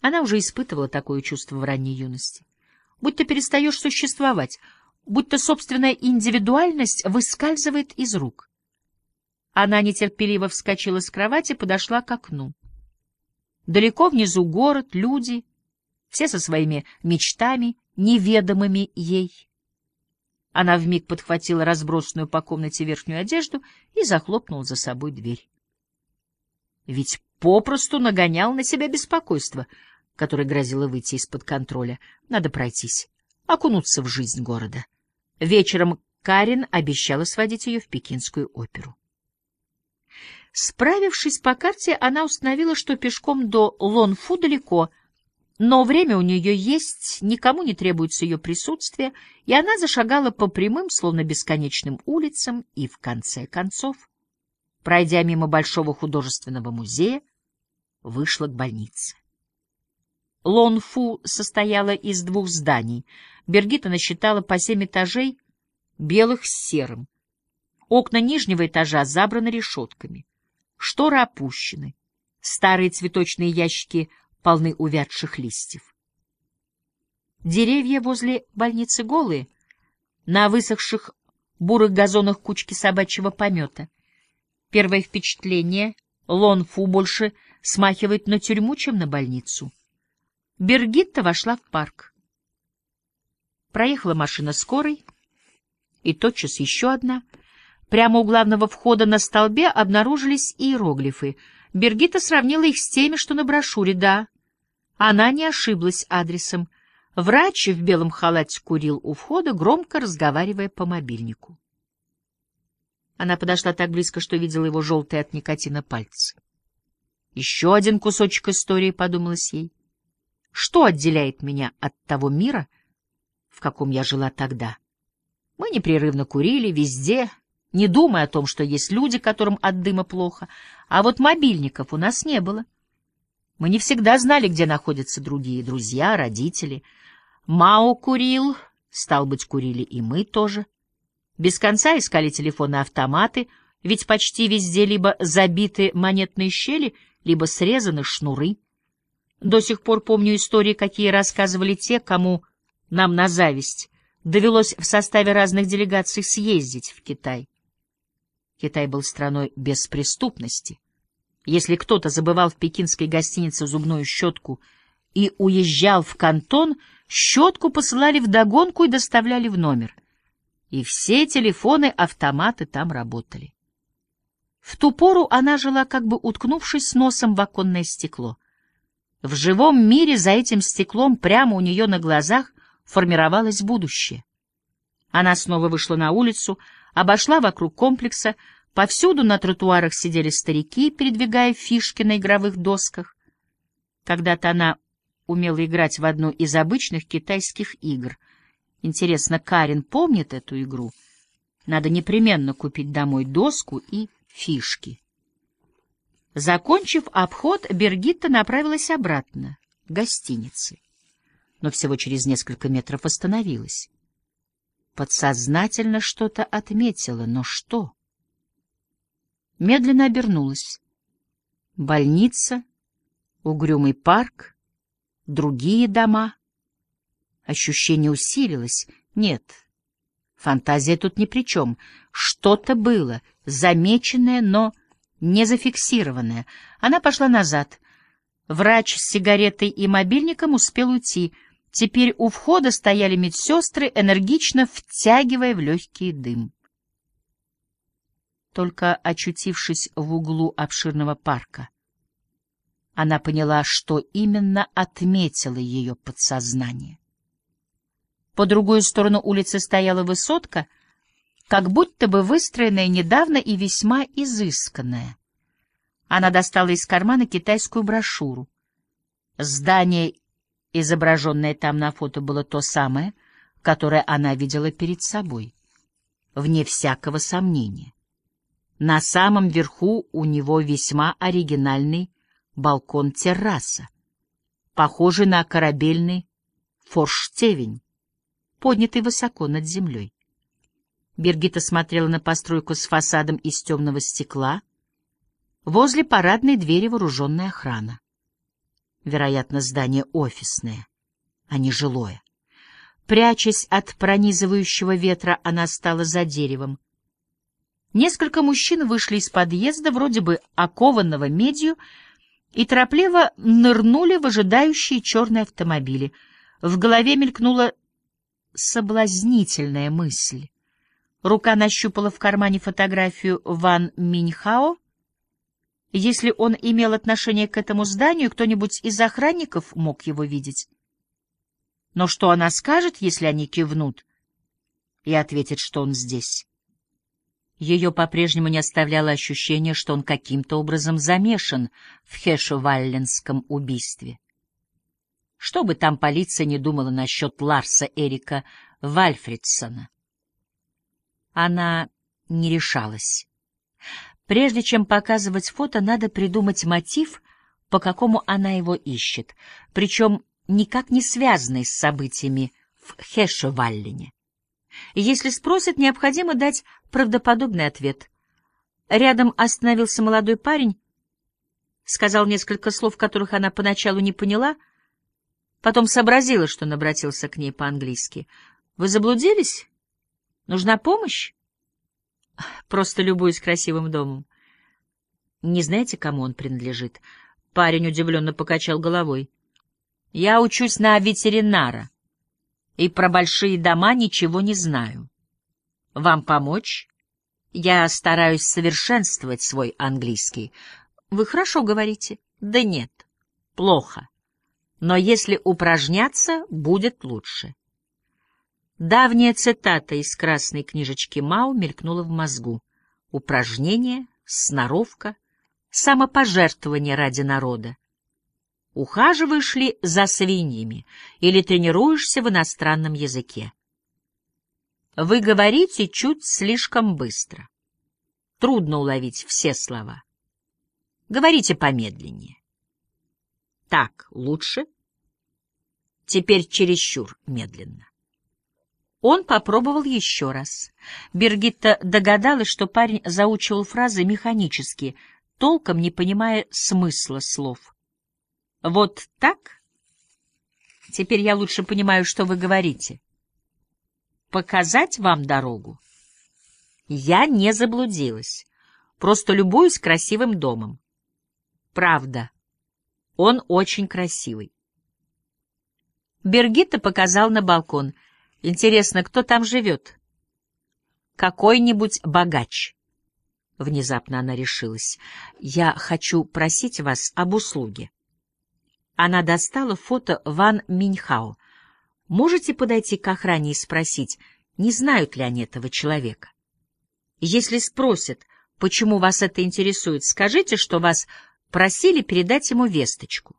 Она уже испытывала такое чувство в ранней юности. Будь ты перестаешь существовать, будь то собственная индивидуальность выскальзывает из рук. Она нетерпеливо вскочила с кровати, подошла к окну. Далеко внизу город, люди, все со своими мечтами, неведомыми ей. Она вмиг подхватила разбросанную по комнате верхнюю одежду и захлопнула за собой дверь. Ведь попросту нагонял на себя беспокойство, которое грозило выйти из-под контроля. Надо пройтись, окунуться в жизнь города. Вечером Карин обещала сводить ее в Пекинскую оперу. Справившись по карте, она установила, что пешком до Лонфу далеко, но время у нее есть, никому не требуется ее присутствие, и она зашагала по прямым, словно бесконечным улицам, и в конце концов, пройдя мимо Большого художественного музея, вышла к больнице. Лонфу состояла из двух зданий. Бергита насчитала по семь этажей, белых с серым. Окна нижнего этажа забраны решетками. Шторы опущены. Старые цветочные ящики полны увядших листьев. Деревья возле больницы голые, на высохших бурых газонах кучки собачьего помета. Первое впечатление — Лонфу больше смахивает на тюрьму, чем на больницу. Бергитта вошла в парк. Проехала машина скорой, и тотчас еще одна — Прямо у главного входа на столбе обнаружились иероглифы. Бергита сравнила их с теми, что на брошюре, да. Она не ошиблась адресом. Врач в белом халате курил у входа, громко разговаривая по мобильнику. Она подошла так близко, что видела его желтые от никотина пальцы. Еще один кусочек истории, — подумалось ей. Что отделяет меня от того мира, в каком я жила тогда? Мы непрерывно курили везде, не думая о том, что есть люди, которым от дыма плохо, а вот мобильников у нас не было. Мы не всегда знали, где находятся другие друзья, родители. Мао курил, стал быть, курили и мы тоже. Без конца искали телефоны-автоматы, ведь почти везде либо забиты монетные щели, либо срезаны шнуры. До сих пор помню истории, какие рассказывали те, кому нам на зависть довелось в составе разных делегаций съездить в Китай. Китай был страной беспреступности. Если кто-то забывал в пекинской гостинице зубную щетку и уезжал в кантон, щетку посылали вдогонку и доставляли в номер. И все телефоны-автоматы там работали. В ту пору она жила, как бы уткнувшись носом в оконное стекло. В живом мире за этим стеклом прямо у нее на глазах формировалось будущее. Она снова вышла на улицу, обошла вокруг комплекса, повсюду на тротуарах сидели старики, передвигая фишки на игровых досках. Когда-то она умела играть в одну из обычных китайских игр. Интересно, Карин помнит эту игру? Надо непременно купить домой доску и фишки. Закончив обход, Бергитта направилась обратно, к гостинице. Но всего через несколько метров остановилась. Подсознательно что-то отметила, но что? Медленно обернулась. Больница, угрюмый парк, другие дома. Ощущение усилилось. Нет, фантазия тут ни при чем. Что-то было, замеченное, но не зафиксированное. Она пошла назад. Врач с сигаретой и мобильником успел уйти — Теперь у входа стояли медсестры, энергично втягивая в легкий дым. Только очутившись в углу обширного парка, она поняла, что именно отметило ее подсознание. По другую сторону улицы стояла высотка, как будто бы выстроенная недавно и весьма изысканная. Она достала из кармана китайскую брошюру. Здание Изображенное там на фото было то самое, которое она видела перед собой. Вне всякого сомнения. На самом верху у него весьма оригинальный балкон-терраса, похожий на корабельный форштевень, поднятый высоко над землей. Бергита смотрела на постройку с фасадом из темного стекла. Возле парадной двери вооруженная охрана. Вероятно, здание офисное, а не жилое. Прячась от пронизывающего ветра, она стала за деревом. Несколько мужчин вышли из подъезда, вроде бы окованного медью, и торопливо нырнули в ожидающие черные автомобили. В голове мелькнула соблазнительная мысль. Рука нащупала в кармане фотографию Ван Миньхао. Если он имел отношение к этому зданию, кто-нибудь из охранников мог его видеть. Но что она скажет, если они кивнут и ответят, что он здесь? Ее по-прежнему не оставляло ощущение, что он каким-то образом замешан в Хешевалленском убийстве. Что бы там полиция не думала насчет Ларса Эрика Вальфридсона. Она не решалась. Прежде чем показывать фото, надо придумать мотив, по какому она его ищет, причем никак не связанный с событиями в Хешеваллене. Если спросят, необходимо дать правдоподобный ответ. Рядом остановился молодой парень, сказал несколько слов, которых она поначалу не поняла, потом сообразила, что он обратился к ней по-английски. «Вы заблудились? Нужна помощь?» «Просто любуюсь красивым домом». «Не знаете, кому он принадлежит?» Парень удивленно покачал головой. «Я учусь на ветеринара и про большие дома ничего не знаю. Вам помочь? Я стараюсь совершенствовать свой английский. Вы хорошо говорите. Да нет, плохо. Но если упражняться, будет лучше. Давняя цитата из красной книжечки Мау мелькнула в мозгу. Упражнение, сноровка, самопожертвование ради народа. Ухаживаешь ли за свиньями или тренируешься в иностранном языке? Вы говорите чуть слишком быстро. Трудно уловить все слова. Говорите помедленнее. Так лучше? Теперь чересчур медленно. Он попробовал еще раз. Бергитта догадалась, что парень заучивал фразы механически, толком не понимая смысла слов. Вот так? Теперь я лучше понимаю, что вы говорите. Показать вам дорогу? Я не заблудилась. Просто любуюсь красивым домом. Правда. Он очень красивый. Бергитта показал на балкон. Интересно, кто там живет? Какой-нибудь богач. Внезапно она решилась. Я хочу просить вас об услуге. Она достала фото Ван Миньхао. Можете подойти к охране и спросить, не знают ли они этого человека? Если спросят, почему вас это интересует, скажите, что вас просили передать ему весточку.